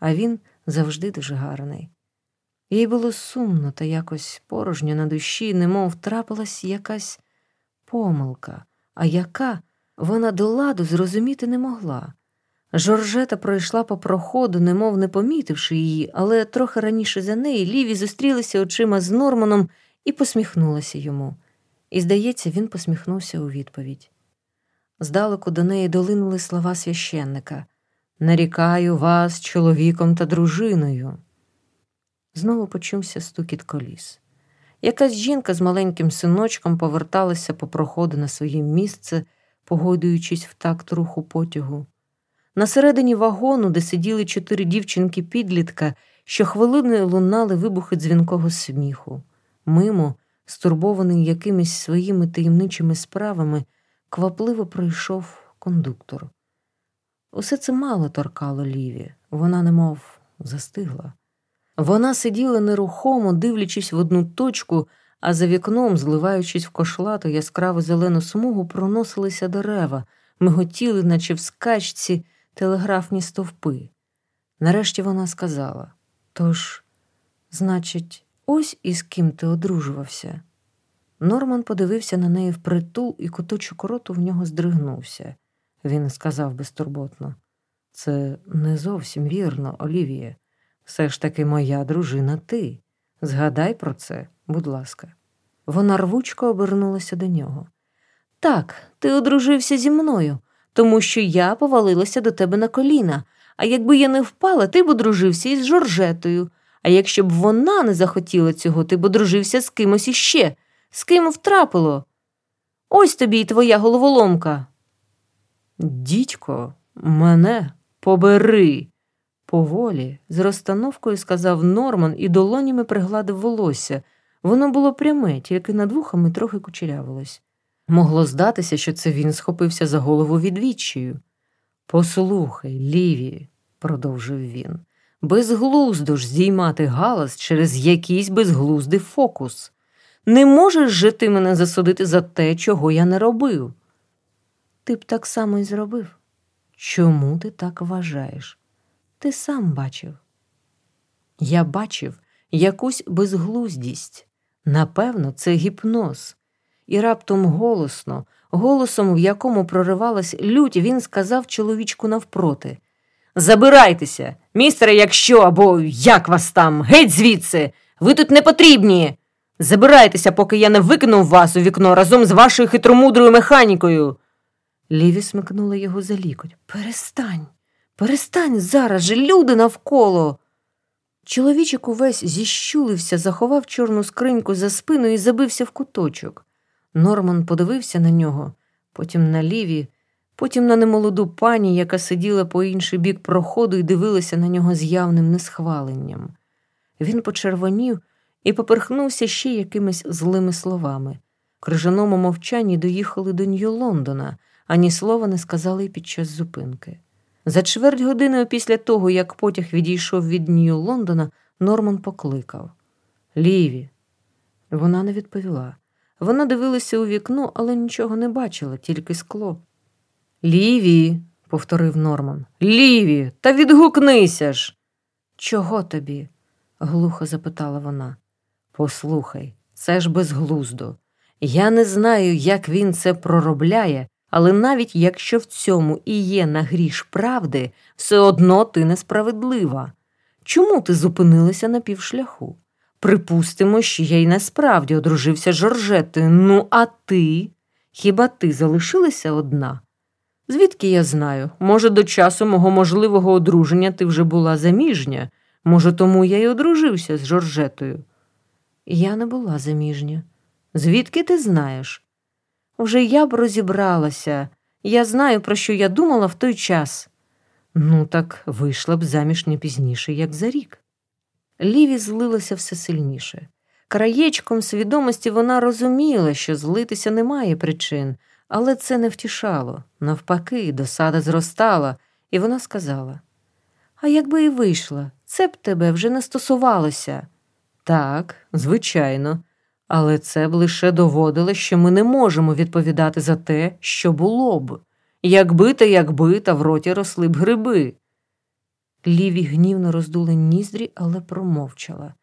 а він завжди дуже гарний. Їй було сумно та якось порожньо на душі, немов трапилась якась помилка, а яка вона до ладу зрозуміти не могла. Жоржета пройшла по проходу, немов не помітивши її, але трохи раніше за неї Ліві зустрілися очима з Норманом і посміхнулася йому. І, здається, він посміхнувся у відповідь. Здалеку до неї долинули слова священника Нарікаю вас чоловіком та дружиною. Знову почувся стукіт коліс. Якась жінка з маленьким синочком поверталася по проходу на своє місце, погойдуючись в такт руху потягу. На середині вагону, де сиділи чотири дівчинки підлітка, щохвилини лунали вибухи дзвінкого сміху. Мимо, стурбований якимись своїми таємничими справами, квапливо пройшов кондуктор. Усе це мало торкало Ліві, вона немов застигла. Вона сиділа нерухомо, дивлячись в одну точку, а за вікном, зливаючись в кошлату яскраву зелену смугу, проносилися дерева, миготіли, наче в скачці, телеграфні стовпи. Нарешті вона сказала: Тож, значить, ось із ким ти одружувався. Норман подивився на неї впритул, і куточок роту в нього здригнувся. Він сказав безтурботно: Це не зовсім вірно, Олівіє. Все ж таки моя дружина ти. Згадай про це, будь ласка. Вона рвучко обернулася до нього. Так, ти одружився зі мною, тому що я повалилася до тебе на коліна, а якби я не впала, ти б одружився із Жоржетою. А якщо б вона не захотіла цього, ти б одружився з кимось іще, з ким втрапило. Ось тобі й твоя головоломка. Дідько, мене побери. Поволі, з розстановкою сказав Норман і долонями пригладив волосся. Воно було пряме, тільки над вухами трохи кучерявилось. Могло здатися, що це він схопився за голову відвіччю. Послухай, Ліві, продовжив він, безглуздо ж здіймати галас через якийсь безглуздий фокус. Не можеш же ти мене засудити за те, чого я не робив. Ти б так само і зробив. Чому ти так вважаєш? Ти сам бачив. Я бачив якусь безглуздість. Напевно, це гіпноз. І раптом голосно, голосом, в якому проривалась лють, він сказав чоловічку навпроти Забирайтеся, містере, якщо або як вас там, геть звідси, ви тут не потрібні. Забирайтеся, поки я не викинув вас у вікно разом з вашою хитромудрою механікою. Ліві смикнула його за лікоть. Перестань. Перестань зараз же, люди навколо. Чоловічик увесь зіщулився, заховав чорну скриньку за спину і забився в куточок. Норман подивився на нього, потім на ліві, потім на немолоду пані, яка сиділа по інший бік проходу і дивилася на нього з явним несхваленням. Він почервонів і поперхнувся ще якимись злими словами. Крижаному мовчанні доїхали до Нью-Лондона, ані слова не сказали під час зупинки. За чверть години після того, як потяг відійшов від Нью-Лондона, Норман покликав Ліві. Вона не відповіла. Вона дивилася у вікно, але нічого не бачила, тільки скло. Ліві, повторив Норман. Ліві, та відгукнися ж. Чого тобі? глухо запитала вона. Послухай, це ж безглуздо. Я не знаю, як він це проробляє, але навіть якщо в цьому і є нагріш правди, все одно ти несправедлива. Чому ти зупинилася на півшляху? Припустимо, що я й насправді одружився з Жоржетою. Ну, а ти? Хіба ти залишилася одна? Звідки я знаю? Може, до часу мого можливого одруження ти вже була заміжня, може, тому я й одружився з Жоржетою. Я не була заміжня. Звідки ти знаєш? Уже я б розібралася. Я знаю, про що я думала в той час. Ну, так вийшла б заміж не пізніше, як за рік. Ліві злилася все сильніше. Краєчком свідомості вона розуміла, що злитися немає причин, але це не втішало. Навпаки, досада зростала, і вона сказала: А якби і вийшла, це б тебе вже не стосувалося. Так, звичайно, але це б лише доводило, що ми не можемо відповідати за те, що було б. Якби та якби та в роті росли б гриби. Ліві гнівно роздули ніздрі, але промовчала.